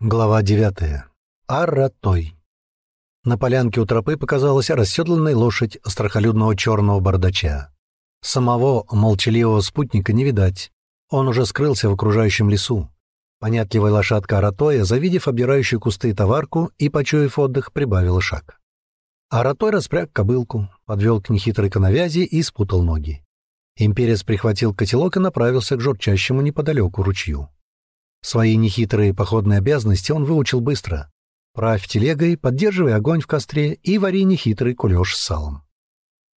Глава девятая. Аратой. На полянке у тропы показалась расседланная лошадь страхолюдного черного бардача. Самого молчаливого спутника не видать. Он уже скрылся в окружающем лесу. Понятливая лошадка Аратоя, завидев обирающую кусты товарку и, почуяв отдых, прибавила шаг. Аратой распряг кобылку, подвел к нехитрой коновязи и спутал ноги. Имперец прихватил котелок и направился к журчащему неподалеку ручью. Свои нехитрые походные обязанности он выучил быстро. Правь телегой, поддерживай огонь в костре и вари нехитрый кулеш с салом.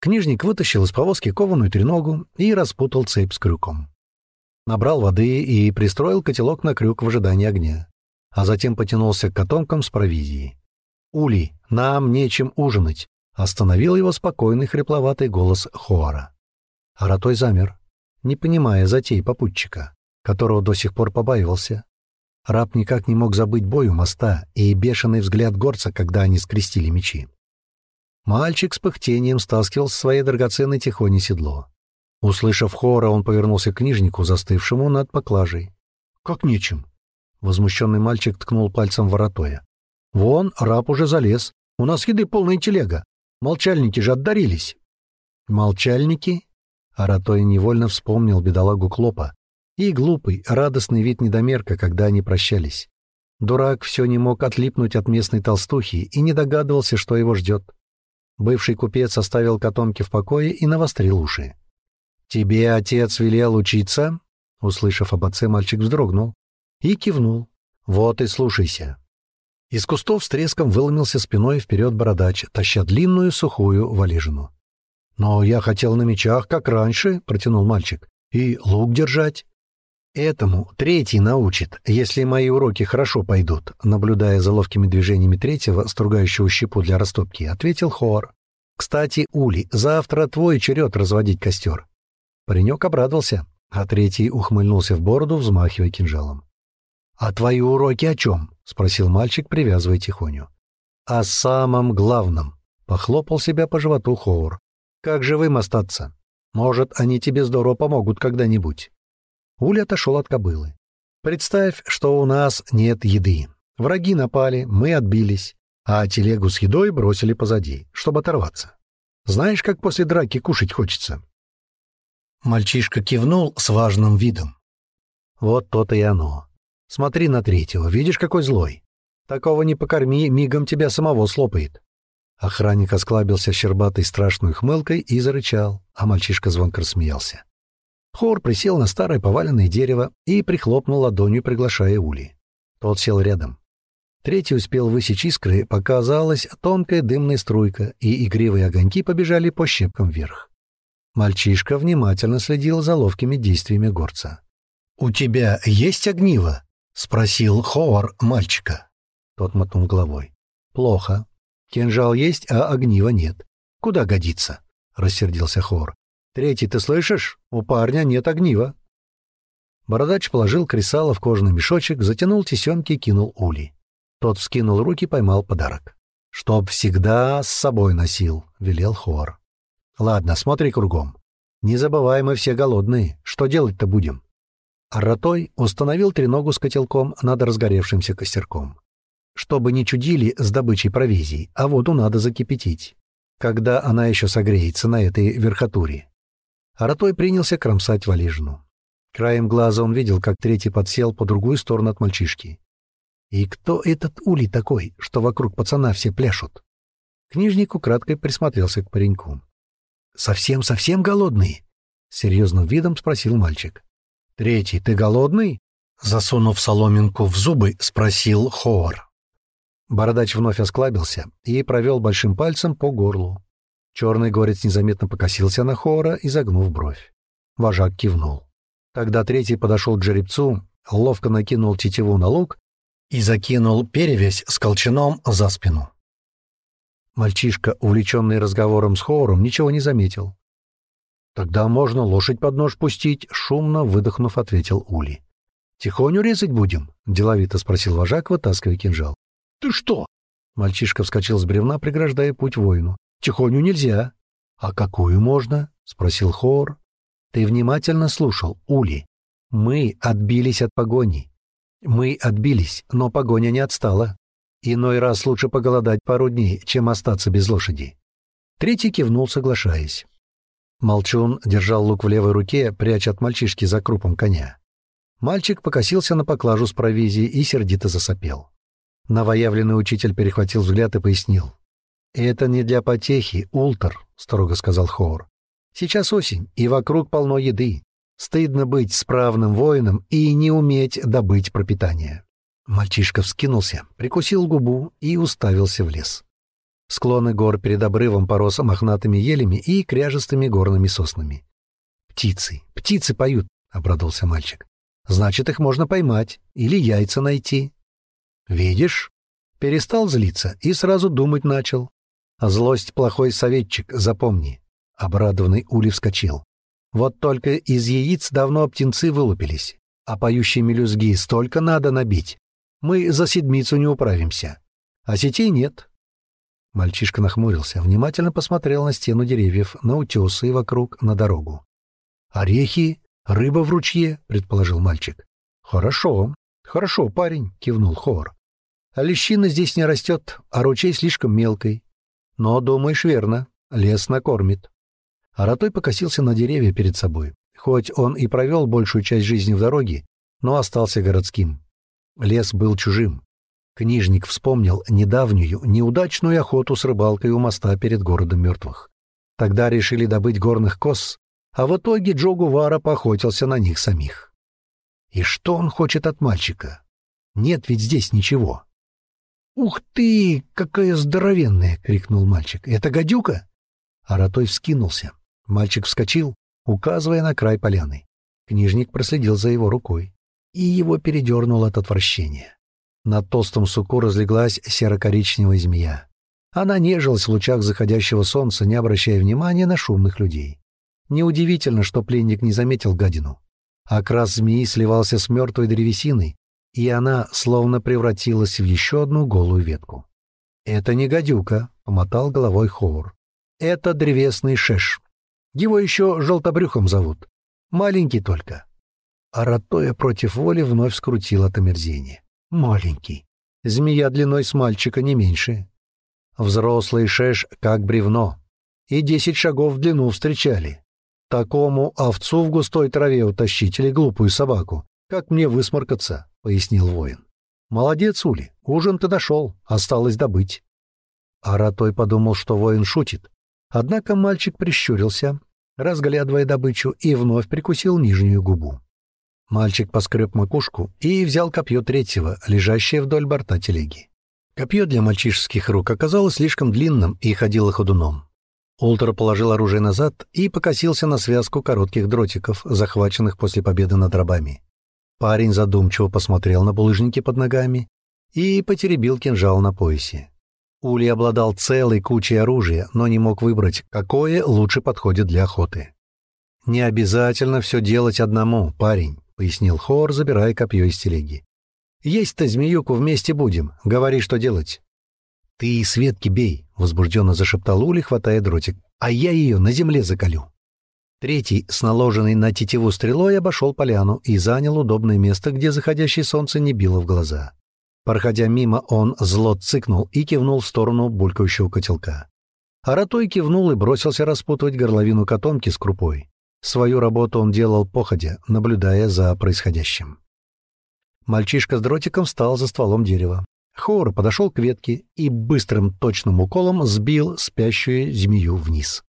Книжник вытащил из повозки кованую треногу и распутал цепь с крюком. Набрал воды и пристроил котелок на крюк в ожидании огня, а затем потянулся к котомкам с провизией. «Ули, нам нечем ужинать», — остановил его спокойный хрипловатый голос Хоара. Аратой замер, не понимая затей попутчика которого до сих пор побаивался. Раб никак не мог забыть бой у моста и бешеный взгляд горца, когда они скрестили мечи. Мальчик с пыхтением стаскивал с своей драгоценной тихони седло. Услышав хора, он повернулся к книжнику, застывшему над поклажей. «Как нечем?» Возмущенный мальчик ткнул пальцем воротоя. «Вон, раб уже залез. У нас еды полная телега. Молчальники же отдарились». «Молчальники?» Аратой невольно вспомнил бедолагу Клопа, и глупый, радостный вид недомерка, когда они прощались. Дурак все не мог отлипнуть от местной толстухи и не догадывался, что его ждет. Бывший купец оставил котомки в покое и навострил уши. «Тебе отец велел учиться?» Услышав об отце, мальчик вздрогнул и кивнул. «Вот и слушайся». Из кустов с треском выломился спиной вперед бородач, таща длинную сухую валежину. «Но я хотел на мечах, как раньше», — протянул мальчик, — «и лук держать». Этому третий научит, если мои уроки хорошо пойдут, наблюдая за ловкими движениями третьего, стругающего щепу для растопки, ответил Хор. Кстати, Ули, завтра твой черед разводить костер. Паренек обрадовался, а третий ухмыльнулся в бороду, взмахивая кинжалом. «А твои уроки о чем?» — спросил мальчик, привязывая тихоню. «О самом главном», — похлопал себя по животу Хоур. «Как живым остаться? Может, они тебе здорово помогут когда-нибудь». Уля отошел от кобылы. «Представь, что у нас нет еды. Враги напали, мы отбились, а телегу с едой бросили позади, чтобы оторваться. Знаешь, как после драки кушать хочется?» Мальчишка кивнул с важным видом. «Вот то-то и оно. Смотри на третьего, видишь, какой злой? Такого не покорми, мигом тебя самого слопает». Охранник осклабился щербатой страшной хмылкой и зарычал, а мальчишка звонко рассмеялся. Хор присел на старое поваленное дерево и прихлопнул ладонью, приглашая Ули. Тот сел рядом. Третий успел высечь искры, показалась тонкая дымная струйка, и игривые огоньки побежали по щепкам вверх. Мальчишка внимательно следил за ловкими действиями горца. «У тебя есть огниво?» — спросил Хоор мальчика. Тот мотнул головой. «Плохо. Кинжал есть, а огнива нет. Куда годится?» — рассердился Хоор. Третий, ты слышишь? У парня нет огнива. Бородач положил кресало в кожаный мешочек, затянул тесемки и кинул ули. Тот вскинул руки и поймал подарок. «Чтоб всегда с собой носил», — велел Хор. «Ладно, смотри кругом. Не забывай, мы все голодные. Что делать-то будем?» Аратой установил треногу с котелком над разгоревшимся костерком. Чтобы не чудили с добычей провизии, а воду надо закипятить, когда она еще согреется на этой верхотуре. Аратой принялся кромсать валежину. Краем глаза он видел, как третий подсел по другую сторону от мальчишки. «И кто этот улей такой, что вокруг пацана все пляшут?» Книжник украдкой присмотрелся к пареньку. «Совсем-совсем голодный?» — серьезным видом спросил мальчик. «Третий, ты голодный?» Засунув соломинку в зубы, спросил Ховар. Бородач вновь осклабился и провел большим пальцем по горлу. Черный горец незаметно покосился на Хора, изогнув бровь. Вожак кивнул. Тогда третий подошел к жеребцу, ловко накинул тетиву на лук и закинул перевязь с колчаном за спину. Мальчишка, увлеченный разговором с Хором, ничего не заметил. «Тогда можно лошадь под нож пустить», — шумно выдохнув, ответил Ули. «Тихоню резать будем?» — деловито спросил вожак, вытаскивая кинжал. «Ты что?» Мальчишка вскочил с бревна, преграждая путь воину. Тихоню нельзя. А какую можно? спросил Хор. Ты внимательно слушал, Ули. Мы отбились от погони. Мы отбились, но погоня не отстала. Иной раз лучше поголодать пару дней, чем остаться без лошади. Третий кивнул, соглашаясь. Молчун держал лук в левой руке, пряча от мальчишки за крупом коня. Мальчик покосился на поклажу с провизией и сердито засопел. Новоявленный учитель перехватил взгляд и пояснил. «Это не для потехи, Ултер», — строго сказал Хоор. «Сейчас осень, и вокруг полно еды. Стыдно быть справным воином и не уметь добыть пропитание». Мальчишка вскинулся, прикусил губу и уставился в лес. Склоны гор перед обрывом порос мохнатыми елями и кряжестыми горными соснами. «Птицы, птицы поют», — обрадовался мальчик. «Значит, их можно поймать или яйца найти». «Видишь?» Перестал злиться и сразу думать начал. «Злость — плохой советчик, запомни». Обрадованный Ули вскочил. «Вот только из яиц давно птенцы вылупились, а поющие мелюзги столько надо набить. Мы за седмицу не управимся. А сетей нет, Мальчишка нахмурился, внимательно посмотрел на стену деревьев, на утесы и вокруг, на дорогу. «Орехи? Рыба в ручье?» — предположил мальчик. «Хорошо, хорошо, парень», — кивнул Хор. «А лещина здесь не растет, а ручей слишком мелкий. Но, думаешь, верно, лес накормит». Аратой покосился на деревья перед собой. Хоть он и провел большую часть жизни в дороге, но остался городским. Лес был чужим. Книжник вспомнил недавнюю, неудачную охоту с рыбалкой у моста перед городом мертвых. Тогда решили добыть горных коз, а в итоге Джо Гувара поохотился на них самих. И что он хочет от мальчика? Нет ведь здесь ничего. «Ух ты, какая здоровенная!» — крикнул мальчик. «Это гадюка?» Аратой вскинулся. Мальчик вскочил, указывая на край поляны. Книжник проследил за его рукой, и его передернул от отвращения. На толстом суку разлеглась серо-коричневая змея. Она нежилась в лучах заходящего солнца, не обращая внимания на шумных людей. Неудивительно, что пленник не заметил гадину. Окрас змеи сливался с мертвой древесиной, и она словно превратилась в еще одну голую ветку. «Это не гадюка», — помотал головой Ховур. «Это древесный шеш. Его еще желтобрюхом зовут. Маленький только». А Ратоя против воли вновь скрутил от омерзения. Маленький. Змея длиной с мальчика не меньше. Взрослый шеш как бревно. И десять шагов в длину встречали. Такому овцу в густой траве утащить или глупую собаку. Как мне высморкаться, — пояснил воин. Молодец, Ули, ужин-то дошел, осталось добыть. Аратой подумал, что воин шутит. Однако мальчик прищурился, разглядывая добычу, и вновь прикусил нижнюю губу. Мальчик поскреб макушку и взял копье третьего, лежащее вдоль борта телеги. Копье для мальчишеских рук оказалось слишком длинным и ходило ходуном. Ултер положил оружие назад и покосился на связку коротких дротиков, захваченных после победы над рабами. Парень задумчиво посмотрел на булыжники под ногами и потеребил кинжал на поясе. Ули обладал целой кучей оружия, но не мог выбрать, какое лучше подходит для охоты. «Не обязательно все делать одному, парень», пояснил Хор, забирая копье из телеги. «Есть-то змеюку вместе будем. Говори, что делать». «Ты Светки бей», — возбужденно зашептал Ули, хватая дротик. «А я ее на земле заколю». Третий, с наложенной на тетиву стрелой, обошел поляну и занял удобное место, где заходящее солнце не било в глаза. Проходя мимо, он зло цыкнул и кивнул в сторону булькающего котелка. Аратой кивнул и бросился распутывать горловину котомки с крупой. Свою работу он делал походя, наблюдая за происходящим. Мальчишка с дротиком встал за стволом дерева. Хор подошел к ветке и быстрым точным уколом сбил спящую змею вниз.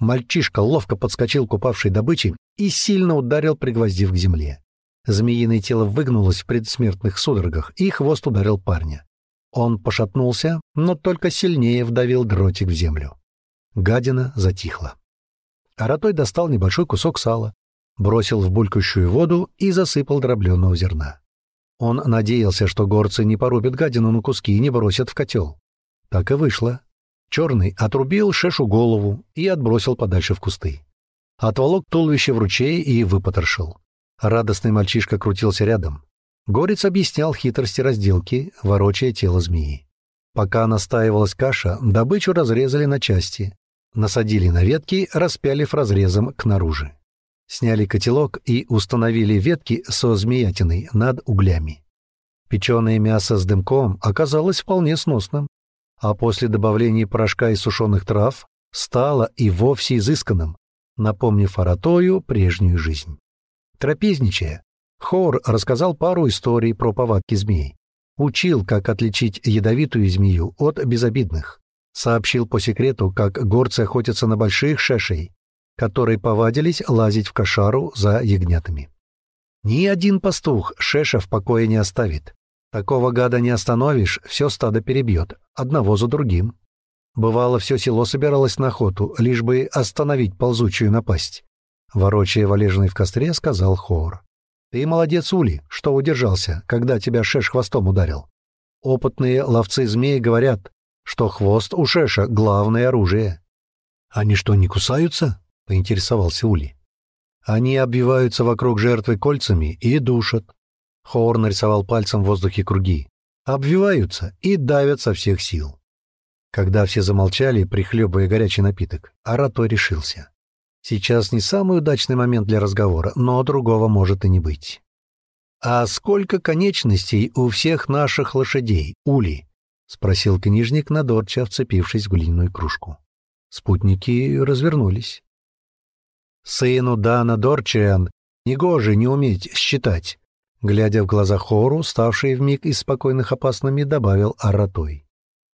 Мальчишка ловко подскочил к упавшей добыче и сильно ударил, пригвоздив к земле. Змеиное тело выгнулось в предсмертных судорогах, и хвост ударил парня. Он пошатнулся, но только сильнее вдавил дротик в землю. Гадина затихла. Аратой достал небольшой кусок сала, бросил в булькающую воду и засыпал дробленого зерна. Он надеялся, что горцы не порубят гадину на куски и не бросят в котел. Так и вышло. Черный отрубил шешу голову и отбросил подальше в кусты. Отволок туловище в ручей и выпотрошил. Радостный мальчишка крутился рядом. Горец объяснял хитрости разделки, ворочая тело змеи. Пока настаивалась каша, добычу разрезали на части, Насадили на ветки, распялив разрезом к наружи. Сняли котелок и установили ветки со змеятиной над углями. Печеное мясо с дымком оказалось вполне сносным, а после добавления порошка из сушеных трав стало и вовсе изысканным, напомнив Аратою прежнюю жизнь. Трапезничая, Хор рассказал пару историй про повадки змей. Учил, как отличить ядовитую змею от безобидных. Сообщил по секрету, как горцы охотятся на больших шешей, которые повадились лазить в кошару за ягнятами. Ни один пастух шеша в покое не оставит. Такого гада не остановишь, все стадо перебьет, одного за другим. Бывало, все село собиралось на охоту, лишь бы остановить ползучую напасть. Ворочая валежный в костре, сказал Хор. «Ты молодец, Ули, что удержался, когда тебя Шеш хвостом ударил. Опытные ловцы змей говорят, что хвост у Шеша — главное оружие». «Они что, не кусаются?» — поинтересовался Ули. «Они обвиваются вокруг жертвы кольцами и душат». Хор нарисовал пальцем в воздухе круги. «Обвиваются и давят со всех сил». Когда все замолчали, прихлебывая горячий напиток, Арато решился. Сейчас не самый удачный момент для разговора, но другого может и не быть. «А сколько конечностей у всех наших лошадей, Ули?» — спросил книжник надорча, вцепившись в глиняную кружку. Спутники развернулись. «Сыну Дана Дорчиан негоже не уметь считать», глядя в глаза Хору, ставшие вмиг из спокойных опасными, добавил Аратой.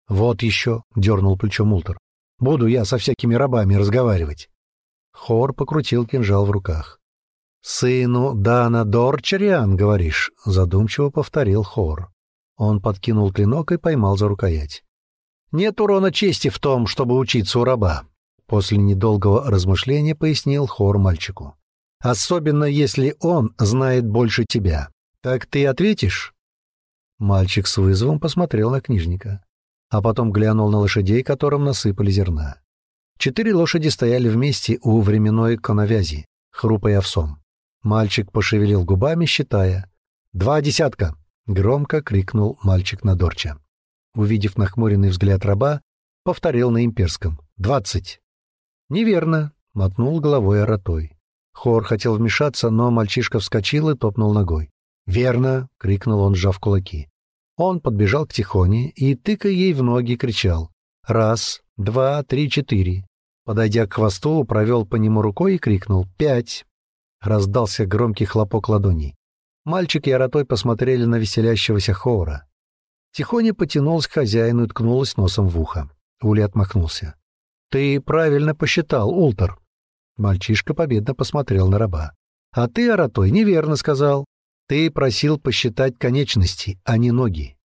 «Вот еще», — дернул плечом Мултер, — «буду я со всякими рабами разговаривать». Хор покрутил кинжал в руках. «Сыну Дана Дорчариан, говоришь?» — задумчиво повторил Хор. Он подкинул клинок и поймал за рукоять. «Нет урона чести в том, чтобы учиться у раба», — после недолгого размышления пояснил Хор мальчику. «Особенно, если он знает больше тебя. Так ты ответишь?» Мальчик с вызовом посмотрел на книжника, а потом глянул на лошадей, которым насыпали зерна. Четыре лошади стояли вместе у временной коновязи, хрупая овсом. Мальчик пошевелил губами, считая. «Два десятка!» — громко крикнул мальчик на Дорча. Увидев нахмуренный взгляд раба, повторил на имперском. «Двадцать!» «Неверно!» — мотнул головой Аратой. Хор хотел вмешаться, но мальчишка вскочил и топнул ногой. «Верно!» — крикнул он, сжав кулаки. Он подбежал к Тихоне и, тыкая ей в ноги, кричал. «Раз, два, три, четыре. Подойдя к хвосту, провел по нему рукой и крикнул «Пять!». Раздался громкий хлопок ладоней. Мальчик и Аратой посмотрели на веселящегося Хоура. Тихоня потянулась к хозяину и ткнулась носом в ухо. Ули отмахнулся. «Ты правильно посчитал, Ултер». Мальчишка победно посмотрел на раба. «А ты, Аратой, неверно сказал. Ты просил посчитать конечности, а не ноги».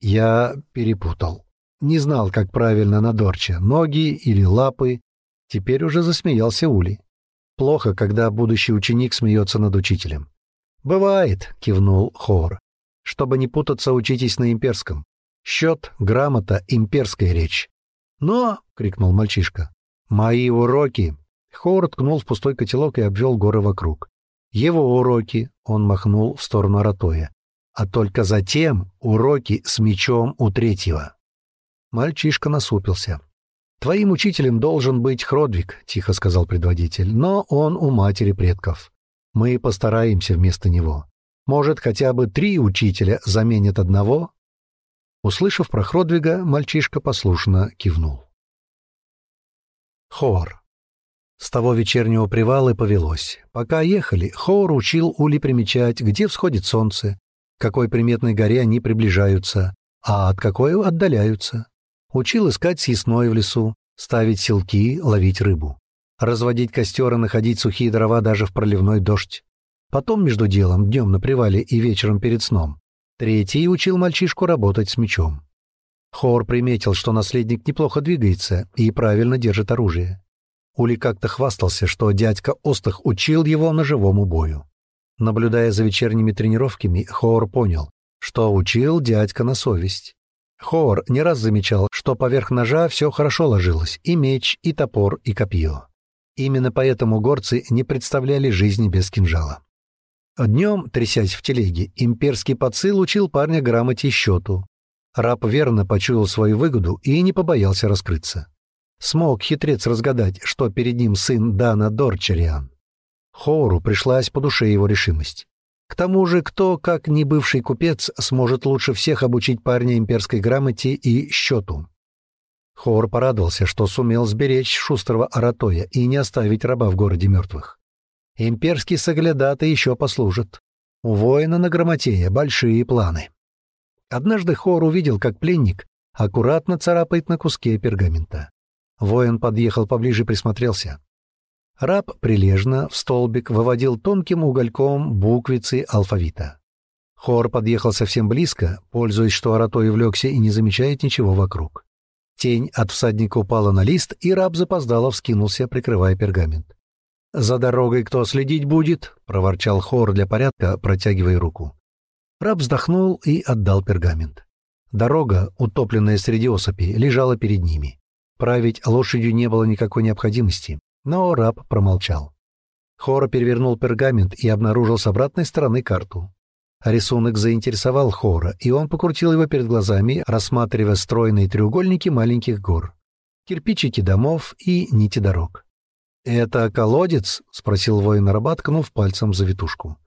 «Я перепутал», не знал, как правильно на Дорче, ноги или лапы. Теперь уже засмеялся Ули. Плохо, когда будущий ученик смеется над учителем. «Бывает», — кивнул Хор. «Чтобы не путаться, учитесь на имперском. Счет, грамота, имперская речь». «Но!» — крикнул мальчишка. «Мои уроки!» Хор ткнул в пустой котелок и обвел горы вокруг. «Его уроки!» — он махнул в сторону Аратоя. «А только затем уроки с мечом у третьего». Мальчишка насупился. «Твоим учителем должен быть Хродвиг», — тихо сказал предводитель, «но он у матери предков. Мы постараемся вместо него. Может, хотя бы три учителя заменят одного?» Услышав про Хродвига, мальчишка послушно кивнул. Хор. С того вечернего привала и повелось. Пока ехали, Хор учил Ули примечать, где всходит солнце, какой приметной горе они приближаются, а от какой отдаляются. Учил искать съестное в лесу, ставить селки, ловить рыбу. Разводить костер и находить сухие дрова даже в проливной дождь. Потом между делом, днем на привале и вечером перед сном. Третий учил мальчишку работать с мечом. Хор приметил, что наследник неплохо двигается и правильно держит оружие. Ули как-то хвастался, что дядька Остах учил его ножевому бою. Наблюдая за вечерними тренировками, Хор понял, что учил дядька на совесть. Хоор не раз замечал, что поверх ножа все хорошо ложилось — и меч, и топор, и копье. Именно поэтому горцы не представляли жизни без кинжала. Днем, трясясь в телеге, имперский подсыл учил парня грамоте и счету. Раб верно почуял свою выгоду и не побоялся раскрыться. Смог хитрец разгадать, что перед ним сын Дана Дорчариан. Хору пришлась по душе его решимость. К тому же, кто, как не бывший купец, сможет лучше всех обучить парня имперской грамоте и счету? Хор порадовался, что сумел сберечь шустрого Аратоя и не оставить раба в городе мертвых. Имперский соглядатый еще послужит. У воина на грамотея большие планы. Однажды Хор увидел, как пленник аккуратно царапает на куске пергамента. Воин подъехал поближе, присмотрелся. Раб прилежно в столбик выводил тонким угольком буквицы алфавита. Хор подъехал совсем близко, пользуясь, что Аратой увлекся и не замечает ничего вокруг. Тень от всадника упала на лист, и раб запоздало вскинулся, прикрывая пергамент. «За дорогой кто следить будет?» — проворчал хор для порядка, протягивая руку. Раб вздохнул и отдал пергамент. Дорога, утопленная среди осыпи, лежала перед ними. Править лошадью не было никакой необходимости, но раб промолчал. Хора перевернул пергамент и обнаружил с обратной стороны карту. Рисунок заинтересовал Хора, и он покрутил его перед глазами, рассматривая стройные треугольники маленьких гор, кирпичики домов и нити дорог. «Это колодец?» — спросил воин-раба, ткнув пальцем за витушку.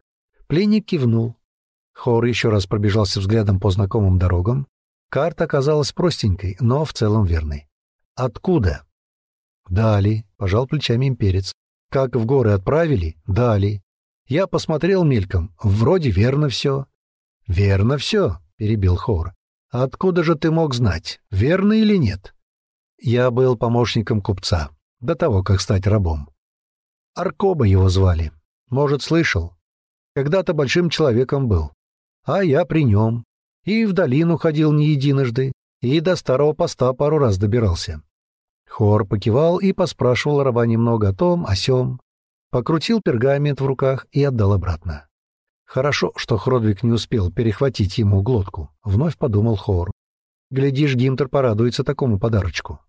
Пленник кивнул. Хор еще раз пробежался взглядом по знакомым дорогам. Карта оказалась простенькой, но в целом верной. «Откуда?» «Дали», — пожал плечами имперец. «Как в горы отправили? Дали. Я посмотрел мельком. Вроде верно все». «Верно все», — перебил Хор. «Откуда же ты мог знать, верно или нет?» «Я был помощником купца до того, как стать рабом. Аркоба его звали. Может, слышал? Когда-то большим человеком был. А я при нем. И в долину ходил не единожды, и до старого поста пару раз добирался. Хор покивал и поспрашивал раба немного о том, о сём. Покрутил пергамент в руках и отдал обратно. Хорошо, что Хродвиг не успел перехватить ему глотку, вновь подумал Хор. Глядишь, Гимтер порадуется такому подарочку.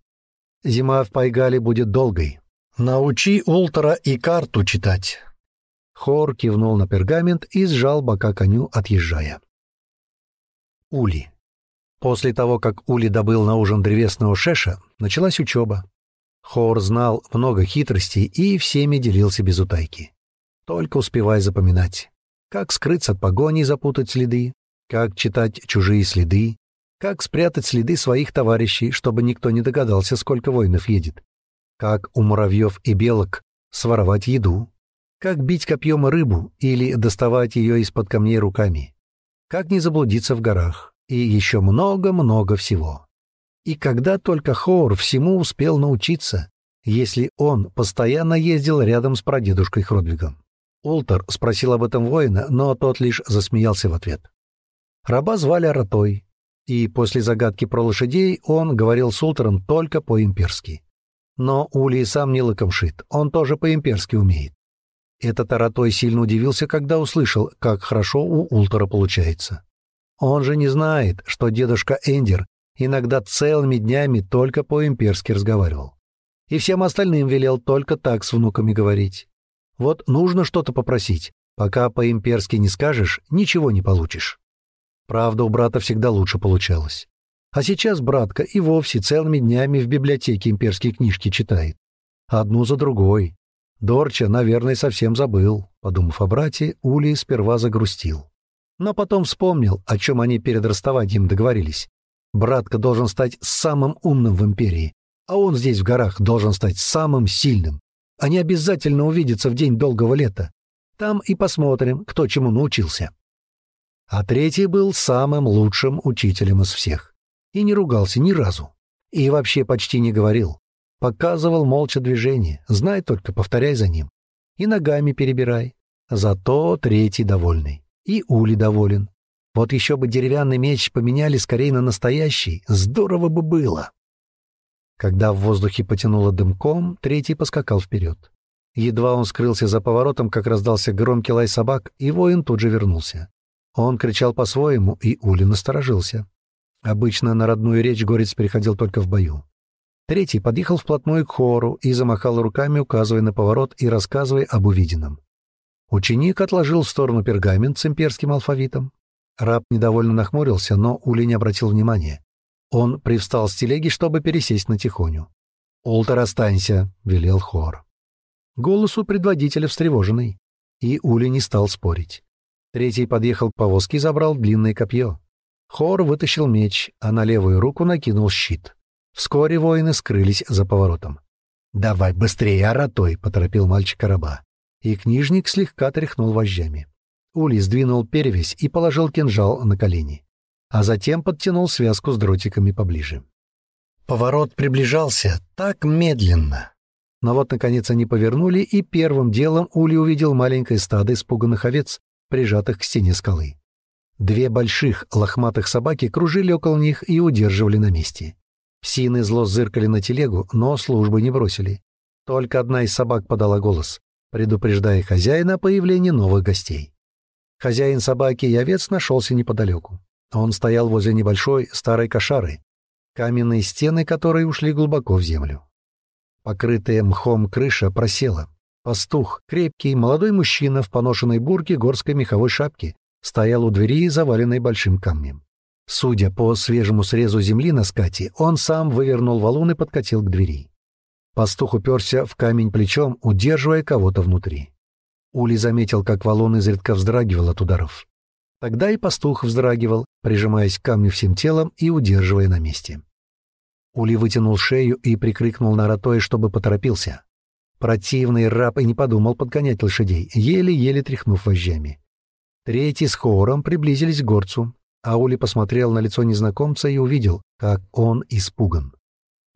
Зима в Пайгале будет долгой. Научи Ултера и карту читать». Хор кивнул на пергамент и сжал бока коню, отъезжая. Ули. После того, как Ули добыл на ужин древесного шеша, началась учеба. Хор знал много хитростей и всеми делился без утайки. Только успевай запоминать. Как скрыться от погони и запутать следы, как читать чужие следы, как спрятать следы своих товарищей, чтобы никто не догадался, сколько воинов едет? Как у муравьев и белок своровать еду? Как бить копьем рыбу или доставать ее из-под камней руками? Как не заблудиться в горах? И еще много-много всего. И когда только Хоур всему успел научиться, если он постоянно ездил рядом с прадедушкой Хродвигом? Ултер спросил об этом воина, но тот лишь засмеялся в ответ. Раба звали Аратой, и после загадки про лошадей он говорил с Ултером только по-имперски. Но Ули сам не лакомшит, он тоже по-имперски умеет. Этот Аратой сильно удивился, когда услышал, как хорошо у Ултера получается. Он же не знает, что дедушка Эндер иногда целыми днями только по-имперски разговаривал. И всем остальным велел только так с внуками говорить. Вот нужно что-то попросить. Пока по-имперски не скажешь, ничего не получишь. Правда, у брата всегда лучше получалось. А сейчас братка и вовсе целыми днями в библиотеке имперские книжки читает. Одну за другой. Дорча, наверное, совсем забыл. Подумав о брате, Ули сперва загрустил. Но потом вспомнил, о чем они перед расставанием договорились. Братка должен стать самым умным в империи, а он здесь в горах должен стать самым сильным. Они обязательно увидятся в день долгого лета. Там и посмотрим, кто чему научился. А третий был самым лучшим учителем из всех. И не ругался ни разу. И вообще почти не говорил. Показывал молча движение. Знай только, повторяй за ним. И ногами перебирай. Зато третий довольный. И Ули доволен. Вот еще бы деревянный меч поменяли скорее на настоящий. Здорово бы было. Когда в воздухе потянуло дымком, третий поскакал вперед. Едва он скрылся за поворотом, как раздался громкий лай собак, и воин тут же вернулся. Он кричал по-своему, и Ули насторожился. Обычно на родную речь горец переходил только в бою. Третий подъехал вплотную к хору и замахал руками, указывая на поворот и рассказывая об увиденном. Ученик отложил в сторону пергамент с имперским алфавитом. Раб недовольно нахмурился, но Ули не обратил внимания. Он привстал с телеги, чтобы пересесть на тихоню. «Ултер, останься!» — велел хор. Голос у предводителя встревоженный, и Ули не стал спорить. Третий подъехал к повозке и забрал длинное копье. Хор вытащил меч, а на левую руку накинул щит. Вскоре воины скрылись за поворотом. «Давай быстрее, аратой!» — поторопил мальчик раба. И книжник слегка тряхнул вожжами. Ули сдвинул перевязь и положил кинжал на колени, а затем подтянул связку с дротиками поближе. Поворот приближался так медленно. Но вот, наконец, они повернули, и первым делом Ули увидел маленькое стадо испуганных овец, прижатых к стене скалы. Две больших лохматых собаки кружили около них и удерживали на месте. Псины зло зыркали на телегу, но службы не бросили. Только одна из собак подала голос, предупреждая хозяина о появлении новых гостей. Хозяин собаки и овец нашелся неподалеку. Он стоял возле небольшой старой кошары, каменные стены которой ушли глубоко в землю. Покрытая мхом крыша просела. Пастух, крепкий, молодой мужчина в поношенной бурке горской меховой шапки, стоял у двери, заваленной большим камнем. Судя по свежему срезу земли на скате, он сам вывернул валун и подкатил к двери. Пастух уперся в камень плечом, удерживая кого-то внутри. Ули заметил, как валун изредка вздрагивал от ударов. Тогда и пастух вздрагивал, прижимаясь к камню всем телом и удерживая на месте. Ули вытянул шею и прикрикнул на Ратоя, чтобы поторопился. Противный раб и не подумал подгонять лошадей, еле-еле тряхнув вожжами. Третий с хором приблизились к горцу, а Ули посмотрел на лицо незнакомца и увидел, как он испуган.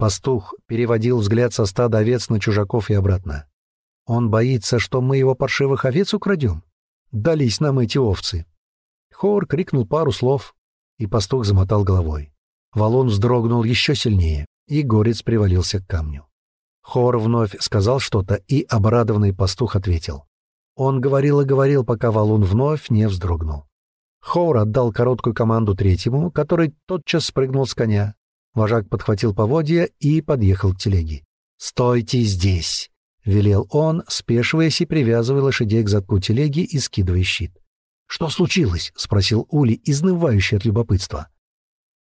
Пастух переводил взгляд со стада овец на чужаков и обратно. Он боится, что мы его паршивых овец украдем? Дались нам эти овцы. Хор крикнул пару слов, и пастух замотал головой. Валун вздрогнул еще сильнее, и горец привалился к камню. Хор вновь сказал что-то, и обрадованный пастух ответил. Он говорил и говорил, пока валун вновь не вздрогнул. Хор отдал короткую команду третьему, который тотчас спрыгнул с коня. Вожак подхватил поводья и подъехал к телеге. «Стойте здесь!» — велел он, спешиваясь и привязывая лошадей к задку телеги и скидывая щит. «Что случилось?» — спросил Ули, изнывающий от любопытства.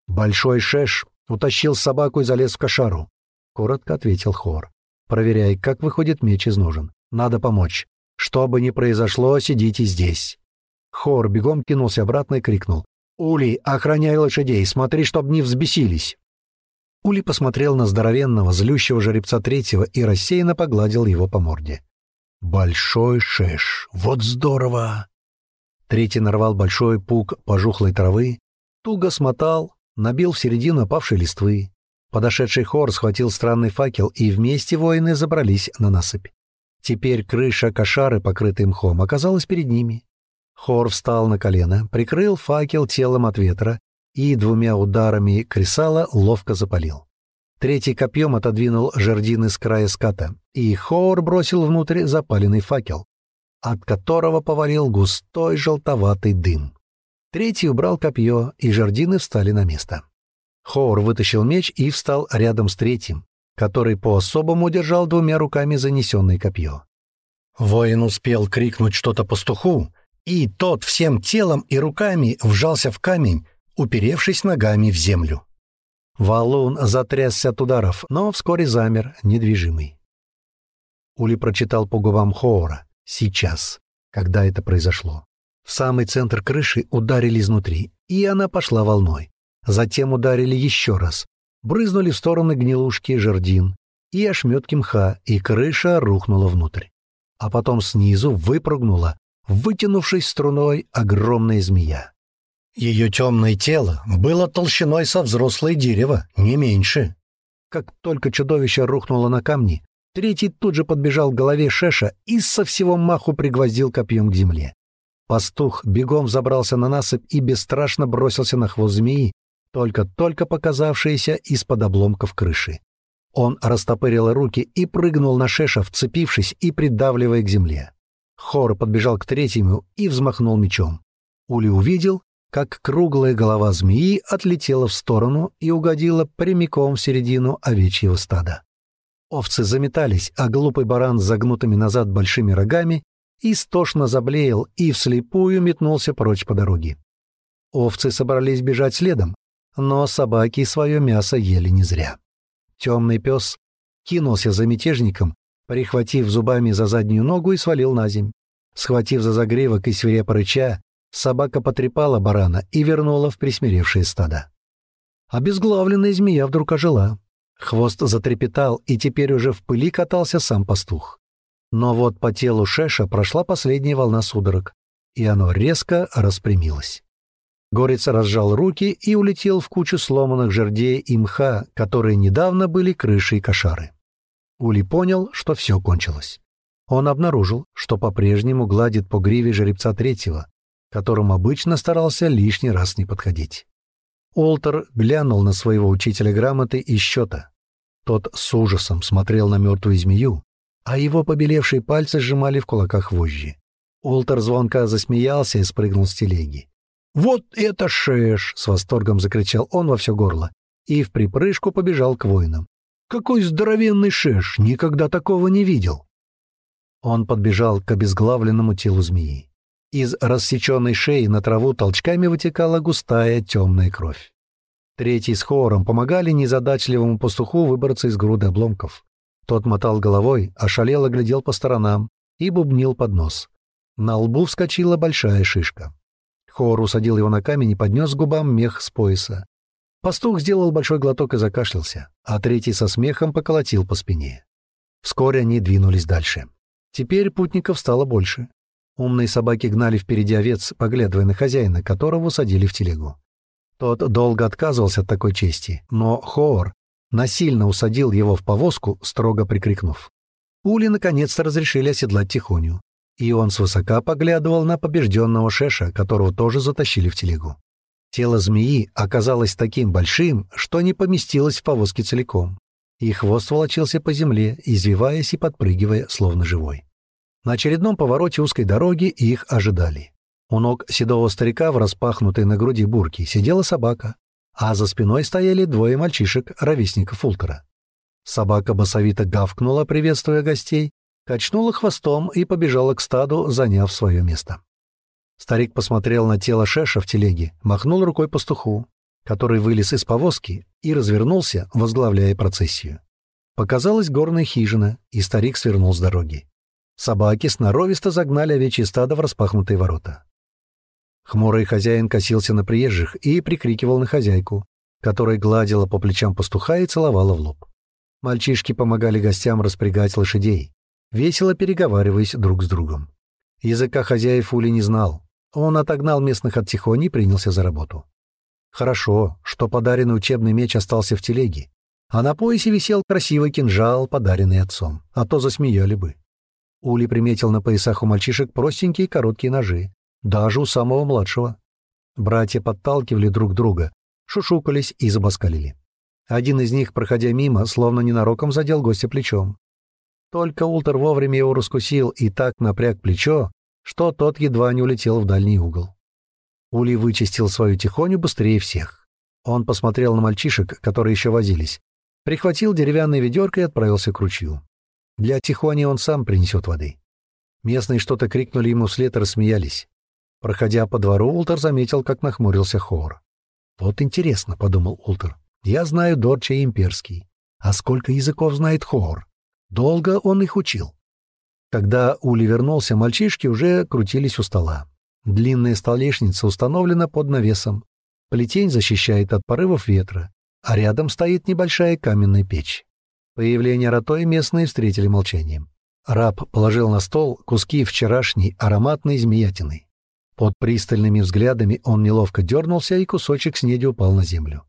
«Большой шеш утащил собаку и залез в кошару», — коротко ответил Хор. «Проверяй, как выходит меч из ножен. Надо помочь. Что бы ни произошло, сидите здесь». Хор бегом кинулся обратно и крикнул. «Ули, охраняй лошадей, смотри, чтоб не взбесились!» Ули посмотрел на здоровенного, злющего жеребца третьего и рассеянно погладил его по морде. «Большой шеш! Вот здорово!» Третий нарвал большой пук пожухлой травы, туго смотал, набил в середину опавшей листвы. Подошедший хор схватил странный факел, и вместе воины забрались на насыпь. Теперь крыша кошары, покрытая мхом, оказалась перед ними. Хор встал на колено, прикрыл факел телом от ветра и двумя ударами кресала ловко запалил. Третий копьем отодвинул жердины с края ската, и Хор бросил внутрь запаленный факел, от которого повалил густой желтоватый дым. Третий убрал копье, и жердины встали на место. Хор вытащил меч и встал рядом с третьим, который по-особому держал двумя руками занесенное копье. Воин успел крикнуть что-то пастуху, и тот всем телом и руками вжался в камень, уперевшись ногами в землю. Валун затрясся от ударов, но вскоре замер, недвижимый. Ули прочитал по губам Хоора. Сейчас, когда это произошло. В самый центр крыши ударили изнутри, и она пошла волной. Затем ударили еще раз. Брызнули в стороны гнилушки жердин и ошметки мха, и крыша рухнула внутрь. А потом снизу выпрыгнула вытянувшись струной, огромная змея. Ее темное тело было толщиной со взрослое дерево, не меньше. Как только чудовище рухнуло на камни, третий тут же подбежал к голове Шеша и со всего маху пригвоздил копьем к земле. Пастух бегом забрался на насыпь и бесстрашно бросился на хвост змеи, только-только показавшиеся из-под обломков крыши. Он растопырил руки и прыгнул на Шеша, вцепившись и придавливая к земле. Хор подбежал к третьему и взмахнул мечом. Ули увидел, как круглая голова змеи отлетела в сторону и угодила прямиком в середину овечьего стада. Овцы заметались, а глупый баран с загнутыми назад большими рогами истошно заблеял и вслепую метнулся прочь по дороге. Овцы собрались бежать следом, но собаки свое мясо ели не зря. Темный пес кинулся за мятежником прихватив зубами за заднюю ногу и свалил на земь. Схватив за загривок и свирепо рыча, Собака потрепала барана и вернула в присмиревшее стадо. Обезглавленная змея вдруг ожила. Хвост затрепетал, и теперь уже в пыли катался сам пастух. Но вот по телу Шеша прошла последняя волна судорог, и оно резко распрямилось. Горец разжал руки и улетел в кучу сломанных жердей и мха, которые недавно были крышей кошары. Ули понял, что все кончилось. Он обнаружил, что по-прежнему гладит по гриве жеребца третьего, которому обычно старался лишний раз не подходить. Олтер глянул на своего учителя грамоты и счета. Тот с ужасом смотрел на мертвую змею, а его побелевшие пальцы сжимали в кулаках вожжи. Олтер звонко засмеялся и спрыгнул с телеги. «Вот это шеш!» — с восторгом закричал он во все горло и в припрыжку побежал к воинам. «Какой здоровенный шеш! Никогда такого не видел!» Он подбежал к обезглавленному телу змеи. Из рассеченной шеи на траву толчками вытекала густая темная кровь. Третий с хором помогали незадачливому пастуху выбраться из груды обломков. Тот мотал головой, ошалело глядел по сторонам и бубнил под нос. На лбу вскочила большая шишка. Хор усадил его на камень и поднес к губам мех с пояса. Пастух сделал большой глоток и закашлялся, а третий со смехом поколотил по спине. Вскоре они двинулись дальше. Теперь путников стало больше. Умные собаки гнали впереди овец, поглядывая на хозяина, которого садили в телегу. Тот долго отказывался от такой чести, но Хоор насильно усадил его в повозку, строго прикрикнув. Ули наконец-то разрешили оседлать Тихоню и он свысока поглядывал на побежденного Шеша, которого тоже затащили в телегу. Тело змеи оказалось таким большим, что не поместилось в повозке целиком, и хвост волочился по земле, извиваясь и подпрыгивая, словно живой. На очередном повороте узкой дороги их ожидали. У ног седого старика в распахнутой на груди бурке сидела собака, а за спиной стояли двое мальчишек, ровесников Ултера. Собака басовито гавкнула, приветствуя гостей, качнула хвостом и побежала к стаду, заняв свое место. Старик посмотрел на тело Шеша в телеге, махнул рукой пастуху, который вылез из повозки и развернулся, возглавляя процессию. Показалась горная хижина, и старик свернул с дороги. Собаки сноровисто загнали овечье стадо в распахнутые ворота. Хмурый хозяин косился на приезжих и прикрикивал на хозяйку, которая гладила по плечам пастуха и целовала в лоб. Мальчишки помогали гостям распрягать лошадей, весело переговариваясь друг с другом. Языка хозяев Ули не знал. Он отогнал местных от Тихони и принялся за работу. Хорошо, что подаренный учебный меч остался в телеге, а на поясе висел красивый кинжал, подаренный отцом, а то засмеяли бы. Ули приметил на поясах у мальчишек простенькие короткие ножи, даже у самого младшего. Братья подталкивали друг друга, шушукались и забаскалили. Один из них, проходя мимо, словно ненароком задел гостя плечом. Только Ултер вовремя его раскусил и так напряг плечо, что тот едва не улетел в дальний угол. Ули вычистил свою тихоню быстрее всех. Он посмотрел на мальчишек, которые еще возились, прихватил деревянное ведерко и отправился к ручью. Для тихони он сам принесет воды. Местные что-то крикнули ему вслед и рассмеялись. Проходя по двору, Ултер заметил, как нахмурился Хор. «Вот интересно», — подумал Ултер, — «я знаю Дорча и Имперский. А сколько языков знает Хор? Долго он их учил. Когда Ули вернулся, мальчишки уже крутились у стола. Длинная столешница установлена под навесом. Плетень защищает от порывов ветра, а рядом стоит небольшая каменная печь. Появление Ротой местные встретили молчанием. Раб положил на стол куски вчерашней ароматной змеятины. Под пристальными взглядами он неловко дернулся, и кусочек снеди упал на землю.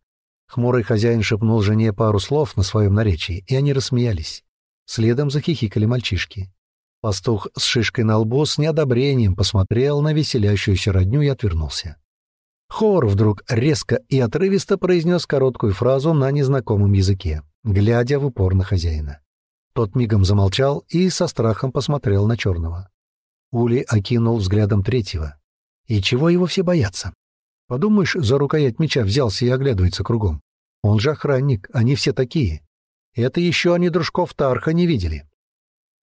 Хмурый хозяин шепнул жене пару слов на своем наречии, и они рассмеялись. Следом захихикали мальчишки. Пастух с шишкой на лбу с неодобрением посмотрел на веселящуюся родню и отвернулся. Хор вдруг резко и отрывисто произнес короткую фразу на незнакомом языке, глядя в упор на хозяина. Тот мигом замолчал и со страхом посмотрел на черного. Ули окинул взглядом третьего. И чего его все боятся? Подумаешь, за рукоять меча взялся и оглядывается кругом. Он же охранник, они все такие. Это еще они дружков Тарха не видели.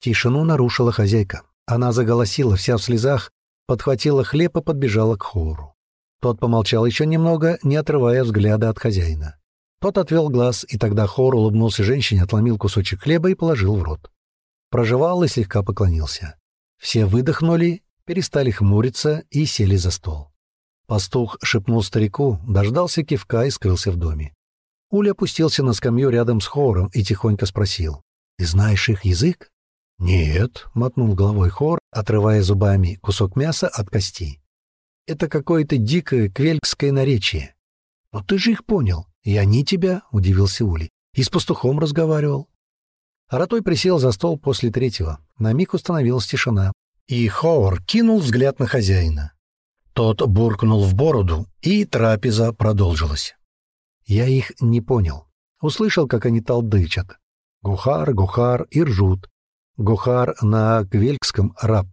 Тишину нарушила хозяйка. Она заголосила, вся в слезах, подхватила хлеб и подбежала к хору. Тот помолчал еще немного, не отрывая взгляда от хозяина. Тот отвел глаз, и тогда хор улыбнулся женщине, отломил кусочек хлеба и положил в рот. Прожевал и слегка поклонился. Все выдохнули перестали хмуриться и сели за стол. Пастух шепнул старику, дождался кивка и скрылся в доме. Уля опустился на скамью рядом с Хором и тихонько спросил. «Ты знаешь их язык?» «Нет», — мотнул головой Хор, отрывая зубами кусок мяса от кости. «Это какое-то дикое квелькское наречие». «Но ты же их понял, и они тебя», — удивился Ули. «И с пастухом разговаривал». Аратой присел за стол после третьего. На миг установилась тишина. И Хоор кинул взгляд на хозяина. Тот буркнул в бороду, и трапеза продолжилась. Я их не понял. Услышал, как они толдычат. Гухар, Гухар и ржут. Гухар на квелькском раб.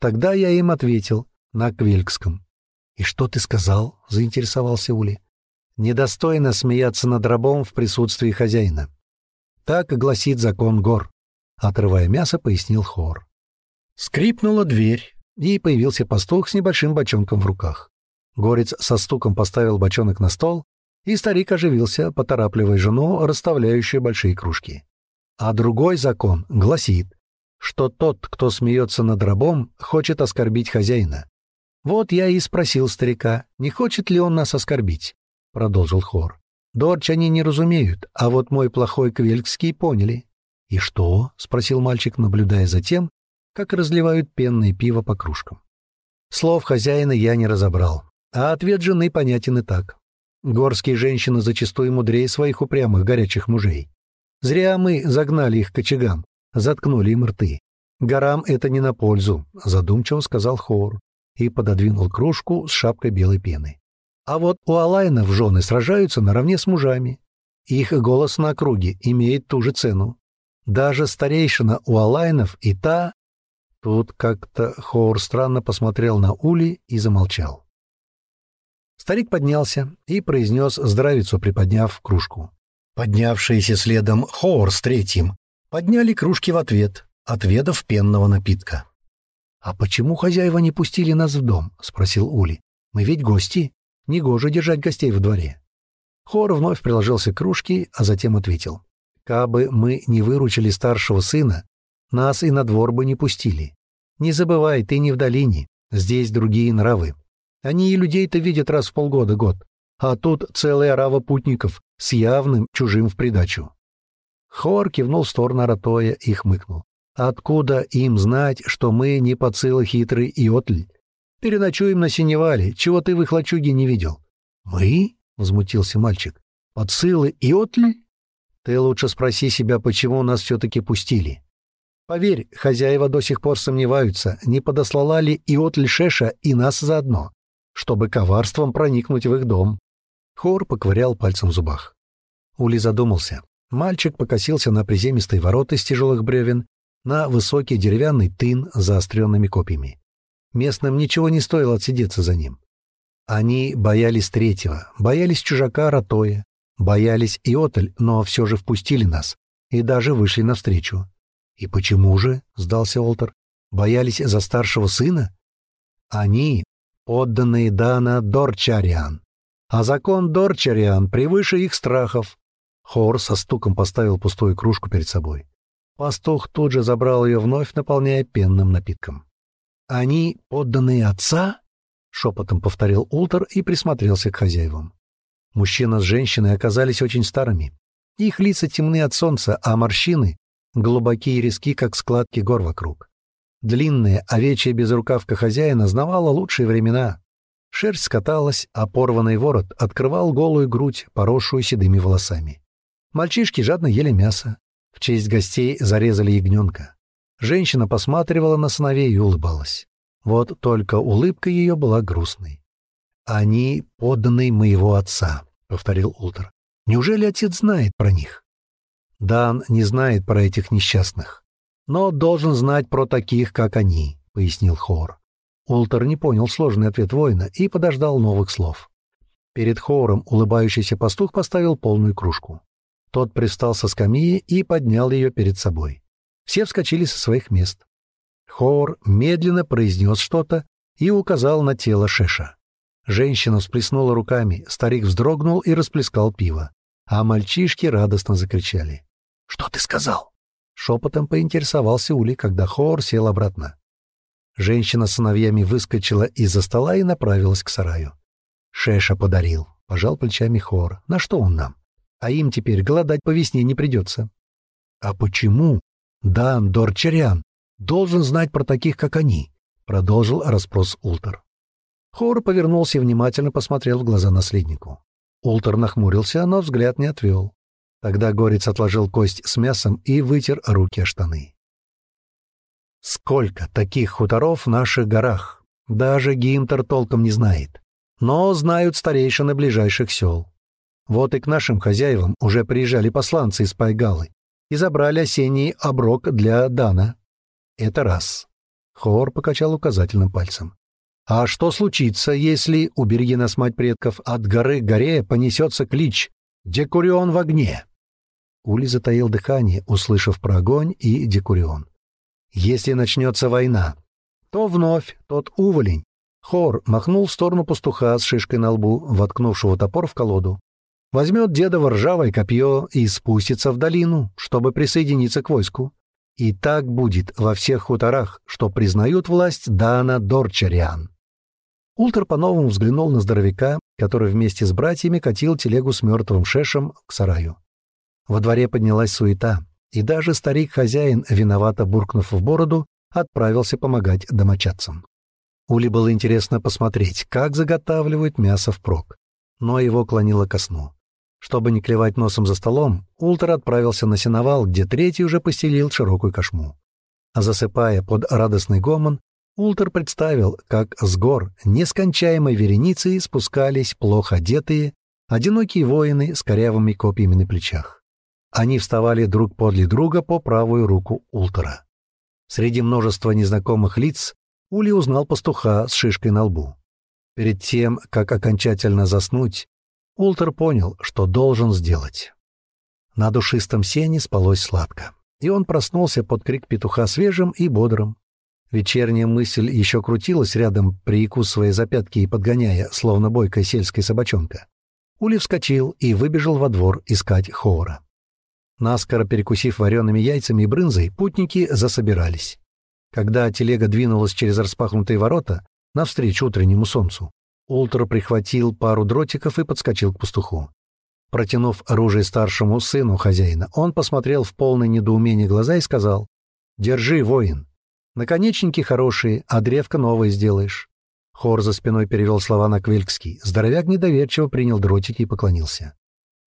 Тогда я им ответил на квелькском. «И что ты сказал?» — заинтересовался Ули. «Недостойно смеяться над рабом в присутствии хозяина. Так гласит закон гор», — отрывая мясо, пояснил Хор. Скрипнула дверь, и появился пастух с небольшим бочонком в руках. Горец со стуком поставил бочонок на стол, и старик оживился, поторапливая жену, расставляющую большие кружки. А другой закон гласит, что тот, кто смеется над рабом, хочет оскорбить хозяина. Вот я и спросил старика, не хочет ли он нас оскорбить, — продолжил хор. Дорч они не разумеют, а вот мой плохой квелькский поняли. — И что? — спросил мальчик, наблюдая за тем, как разливают пенное пиво по кружкам. Слов хозяина я не разобрал, а ответ жены понятен и так. Горские женщины зачастую мудрее своих упрямых горячих мужей. Зря мы загнали их к очагам, заткнули им рты. Горам это не на пользу, задумчиво сказал Хор и пододвинул кружку с шапкой белой пены. А вот у Алайнов жены сражаются наравне с мужами. Их голос на округе имеет ту же цену. Даже старейшина у Алайнов и та... Тут как-то Хор странно посмотрел на Ули и замолчал. Старик поднялся и произнес здравицу, приподняв кружку. Поднявшиеся следом Хоор с третьим подняли кружки в ответ, отведав пенного напитка. «А почему хозяева не пустили нас в дом?» — спросил Ули. «Мы ведь гости. Негоже держать гостей в дворе». Хор вновь приложился к кружке, а затем ответил. «Кабы мы не выручили старшего сына, нас и на двор бы не пустили. Не забывай, ты не в долине, здесь другие нравы. Они и людей-то видят раз в полгода-год, а тут целая орава путников с явным чужим в придачу. Хор кивнул в сторону Аратоя и хмыкнул. «Откуда им знать, что мы не поцелы хитрый и отль? Переночуем на синевале, чего ты в их лачуге не видел?» «Мы?» — возмутился мальчик. «Поцелы и отль?» «Ты лучше спроси себя, почему нас все-таки пустили. Поверь, хозяева до сих пор сомневаются, не подослала ли и отль Шеша и нас заодно, чтобы коварством проникнуть в их дом». Хор поковырял пальцем в зубах. Ули задумался. Мальчик покосился на приземистые ворота из тяжелых бревен, на высокий деревянный тын с заостренными копьями. Местным ничего не стоило отсидеться за ним. Они боялись третьего, боялись чужака Ратоя, боялись и Отель, но все же впустили нас и даже вышли навстречу. «И почему же?» — сдался Олтер. «Боялись за старшего сына?» «Они — подданные Дана Дорчариан, а закон Дорчариан превыше их страхов. Хор со стуком поставил пустую кружку перед собой. Пастух тут же забрал ее вновь, наполняя пенным напитком. «Они подданные отца?» — шепотом повторил Ултер и присмотрелся к хозяевам. Мужчина с женщиной оказались очень старыми. Их лица темны от солнца, а морщины глубокие и резки, как складки гор вокруг. Длинная овечья безрукавка хозяина знавала лучшие времена. Шерсть скаталась, а порванный ворот открывал голую грудь, поросшую седыми волосами. Мальчишки жадно ели мясо. В честь гостей зарезали ягненка. Женщина посматривала на сыновей и улыбалась. Вот только улыбка ее была грустной. «Они подданные моего отца», — повторил Ултер. «Неужели отец знает про них?» «Дан не знает про этих несчастных, но должен знать про таких, как они», — пояснил Хор. Ултер не понял сложный ответ воина и подождал новых слов. Перед хором улыбающийся пастух поставил полную кружку. Тот пристал со скамьи и поднял ее перед собой. Все вскочили со своих мест. Хор медленно произнес что-то и указал на тело Шеша. Женщина всплеснула руками, старик вздрогнул и расплескал пиво, а мальчишки радостно закричали. «Что ты сказал?» Шепотом поинтересовался Ули, когда Хор сел обратно. Женщина с сыновьями выскочила из-за стола и направилась к сараю. «Шеша подарил», — пожал плечами Хор. «На что он нам? А им теперь голодать по весне не придется». «А почему Дан Дорчарян должен знать про таких, как они?» — продолжил расспрос Ултер. Хор повернулся и внимательно посмотрел в глаза наследнику. Ултер нахмурился, но взгляд не отвел. Тогда горец отложил кость с мясом и вытер руки о штаны. Сколько таких хуторов в наших горах? Даже Гимтер толком не знает. Но знают старейшины ближайших сел. Вот и к нашим хозяевам уже приезжали посланцы из Пайгалы и забрали осенний оброк для Дана. Это раз. Хор покачал указательным пальцем. А что случится, если, убереги нас, мать предков, от горы к горе понесется клич «Декурион в огне»? Ули затаил дыхание, услышав про огонь и Декурион. Если начнется война, то вновь тот уволень. Хор махнул в сторону пастуха с шишкой на лбу, воткнувшего топор в колоду. Возьмет дедово ржавое копье и спустится в долину, чтобы присоединиться к войску. И так будет во всех хуторах, что признают власть Дана Дорчариан. Ультр по-новому взглянул на здоровяка, который вместе с братьями катил телегу с мертвым шешем к сараю. Во дворе поднялась суета и даже старик-хозяин, виновато буркнув в бороду, отправился помогать домочадцам. Ули было интересно посмотреть, как заготавливают мясо впрок, но его клонило ко сну. Чтобы не клевать носом за столом, Ултер отправился на сеновал, где третий уже постелил широкую кошму. А засыпая под радостный гомон, Ултер представил, как с гор нескончаемой вереницей спускались плохо одетые, одинокие воины с корявыми копьями на плечах. Они вставали друг подле друга по правую руку Ултера. Среди множества незнакомых лиц Ули узнал пастуха с шишкой на лбу. Перед тем, как окончательно заснуть, Ултер понял, что должен сделать. На душистом сене спалось сладко, и он проснулся под крик петуха свежим и бодрым. Вечерняя мысль еще крутилась рядом, приикусывая запятки и подгоняя, словно бойкая сельская собачонка. Ули вскочил и выбежал во двор искать Хоора. Наскоро перекусив вареными яйцами и брынзой, путники засобирались. Когда телега двинулась через распахнутые ворота, навстречу утреннему солнцу, Ултер прихватил пару дротиков и подскочил к пастуху. Протянув оружие старшему сыну хозяина, он посмотрел в полное недоумение глаза и сказал, «Держи, воин. Наконечники хорошие, а древко новое сделаешь». Хор за спиной перевел слова на квелькский. Здоровяк недоверчиво принял дротики и поклонился.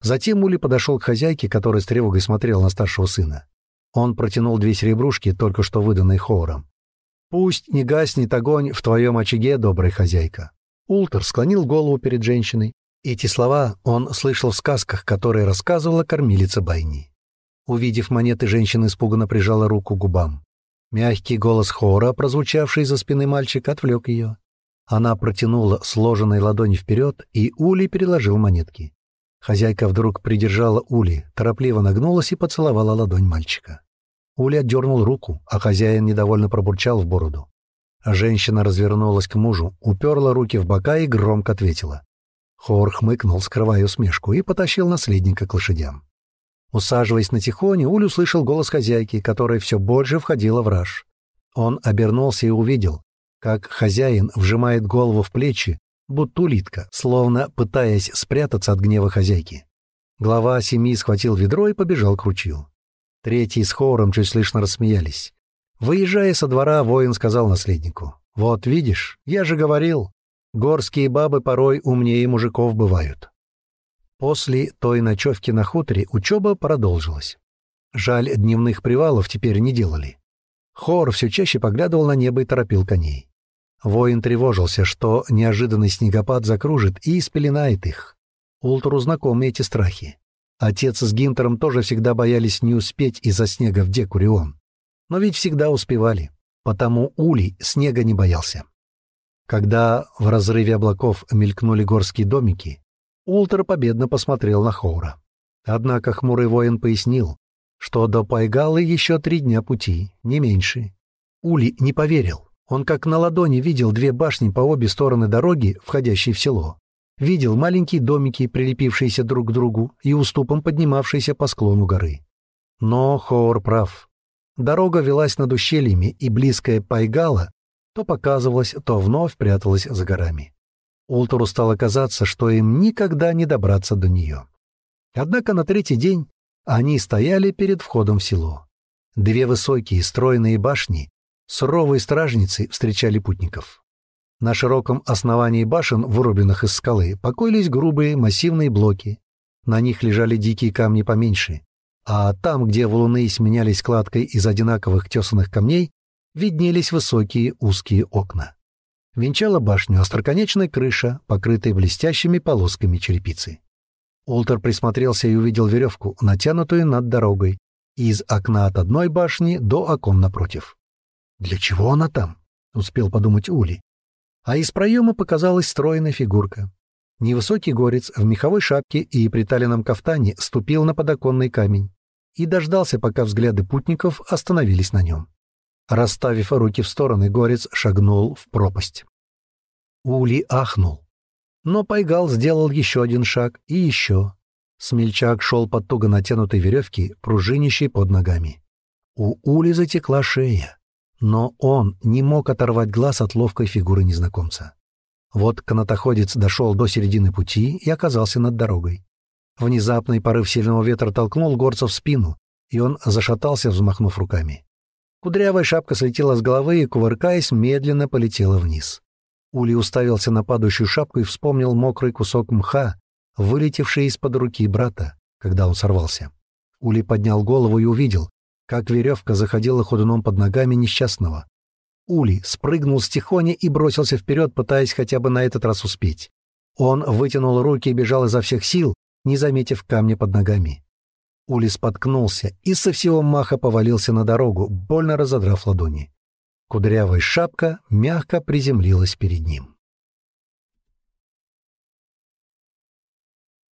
Затем Мули подошел к хозяйке, которая с тревогой смотрела на старшего сына. Он протянул две серебрушки, только что выданные Хоуром. «Пусть не гаснет огонь в твоем очаге, добрая хозяйка». Ултер склонил голову перед женщиной. Эти слова он слышал в сказках, которые рассказывала кормилица Байни. Увидев монеты, женщина испуганно прижала руку к губам. Мягкий голос хора, прозвучавший за спины мальчика, отвлек ее. Она протянула сложенной ладони вперед, и Ули переложил монетки. Хозяйка вдруг придержала Ули, торопливо нагнулась и поцеловала ладонь мальчика. Ули отдернул руку, а хозяин недовольно пробурчал в бороду. Женщина развернулась к мужу, уперла руки в бока и громко ответила. Хор хмыкнул, скрывая усмешку, и потащил наследника к лошадям. Усаживаясь на тихоне, Уль услышал голос хозяйки, которая все больше входила в раж. Он обернулся и увидел, как хозяин вжимает голову в плечи, будто улитка, словно пытаясь спрятаться от гнева хозяйки. Глава семьи схватил ведро и побежал к ручью. Третий с хором чуть слышно рассмеялись. Выезжая со двора, воин сказал наследнику. «Вот видишь, я же говорил, горские бабы порой умнее мужиков бывают». После той ночевки на хуторе учеба продолжилась. Жаль, дневных привалов теперь не делали. Хор все чаще поглядывал на небо и торопил коней. Воин тревожился, что неожиданный снегопад закружит и испеленает их. Ултру знакомы эти страхи. Отец с Гинтером тоже всегда боялись не успеть из-за снега в Декурион. Но ведь всегда успевали, потому Улей снега не боялся. Когда в разрыве облаков мелькнули горские домики, Ултер победно посмотрел на Хоура. Однако хмурый воин пояснил, что до Пайгалы еще три дня пути, не меньше. Ули не поверил. Он как на ладони видел две башни по обе стороны дороги, входящей в село. Видел маленькие домики, прилепившиеся друг к другу и уступом поднимавшиеся по склону горы. Но Хоор прав. Дорога велась над ущельями, и близкая Пайгала то показывалась, то вновь пряталась за горами. Ултору стало казаться, что им никогда не добраться до нее. Однако на третий день они стояли перед входом в село. Две высокие стройные башни, суровые стражницы встречали путников. На широком основании башен, вырубленных из скалы, покоились грубые массивные блоки. На них лежали дикие камни поменьше, а там, где валуны сменялись кладкой из одинаковых тесанных камней, виднелись высокие узкие окна. Венчала башню остроконечная крыша, покрытая блестящими полосками черепицы. Олтер присмотрелся и увидел веревку, натянутую над дорогой, из окна от одной башни до окон напротив. «Для чего она там?» — успел подумать Ули. А из проема показалась стройная фигурка. Невысокий горец в меховой шапке и приталенном кафтане ступил на подоконный камень и дождался, пока взгляды путников остановились на нем. Расставив руки в стороны, горец шагнул в пропасть. Ули ахнул. Но Пайгал сделал еще один шаг и еще. Смельчак шел под туго натянутой веревки, пружинищей под ногами. У Ули затекла шея, но он не мог оторвать глаз от ловкой фигуры незнакомца. Вот канатоходец дошел до середины пути и оказался над дорогой. Внезапный порыв сильного ветра толкнул горца в спину, и он зашатался, взмахнув руками. Кудрявая шапка слетела с головы и, кувыркаясь, медленно полетела вниз. Ули уставился на падающую шапку и вспомнил мокрый кусок мха, вылетевший из-под руки брата, когда он сорвался. Ули поднял голову и увидел, как веревка заходила ходуном под ногами несчастного. Ули спрыгнул с тихони и бросился вперед, пытаясь хотя бы на этот раз успеть. Он вытянул руки и бежал изо всех сил, не заметив камня под ногами. Ули споткнулся и со всего маха повалился на дорогу, больно разодрав ладони. Кудрявая шапка мягко приземлилась перед ним.